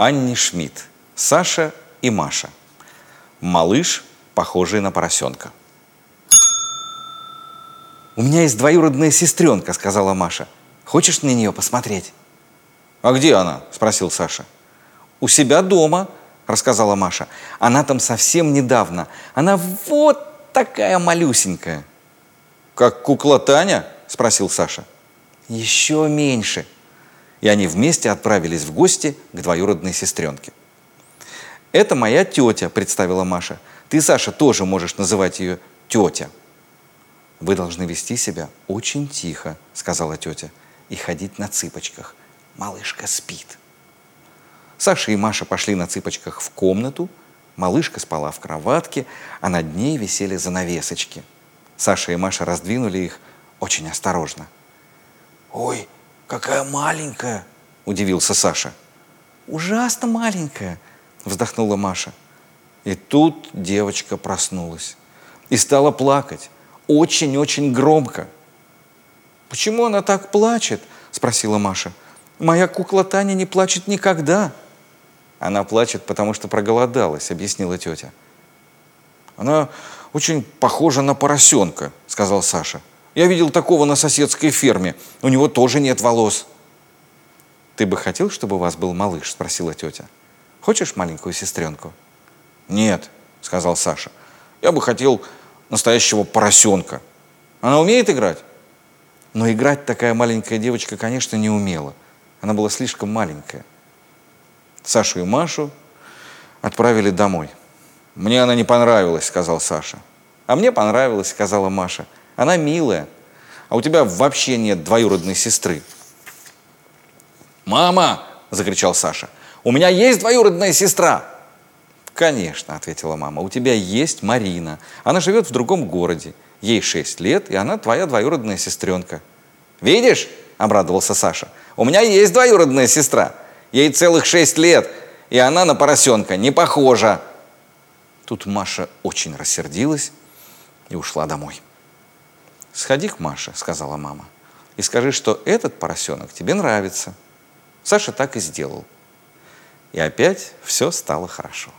Анни Шмидт, Саша и Маша. Малыш, похожий на поросенка. «У меня есть двоюродная сестренка», — сказала Маша. «Хочешь на нее посмотреть?» «А где она?» — спросил Саша. «У себя дома», — рассказала Маша. «Она там совсем недавно. Она вот такая малюсенькая». «Как кукла Таня?» — спросил Саша. «Еще меньше». И они вместе отправились в гости к двоюродной сестренке. «Это моя тетя», — представила Маша. «Ты, Саша, тоже можешь называть ее тетя». «Вы должны вести себя очень тихо», — сказала тетя, «и ходить на цыпочках. Малышка спит». Саша и Маша пошли на цыпочках в комнату, малышка спала в кроватке, а над ней висели занавесочки. Саша и Маша раздвинули их очень осторожно. «Ой, какая маленькая!» – удивился Саша. «Ужасно маленькая!» – вздохнула Маша. И тут девочка проснулась и стала плакать очень-очень громко. «Почему она так плачет?» – спросила Маша. «Моя кукла Таня не плачет никогда». «Она плачет, потому что проголодалась», – объяснила тетя. «Она очень похожа на поросенка», – сказал Саша. «Я видел такого на соседской ферме. У него тоже нет волос». «Ты бы хотел, чтобы у вас был малыш?» – спросила тетя. «Хочешь маленькую сестренку?» «Нет», – сказал Саша. «Я бы хотел настоящего поросенка. Она умеет играть? Но играть такая маленькая девочка, конечно, не умела. Она была слишком маленькая. Сашу и Машу отправили домой. «Мне она не понравилась», — сказал Саша. «А мне понравилась», — сказала Маша. «Она милая, а у тебя вообще нет двоюродной сестры». «Мама!» — закричал Саша. «У меня есть двоюродная сестра!» «Конечно», — ответила мама, — «у тебя есть Марина. Она живет в другом городе. Ей шесть лет, и она твоя двоюродная сестренка». «Видишь?» — обрадовался Саша. «У меня есть двоюродная сестра. Ей целых шесть лет, и она на поросенка не похожа». Тут Маша очень рассердилась и ушла домой. «Сходи к Маше», — сказала мама, — «и скажи, что этот поросенок тебе нравится». Саша так и сделал. И опять все стало хорошо.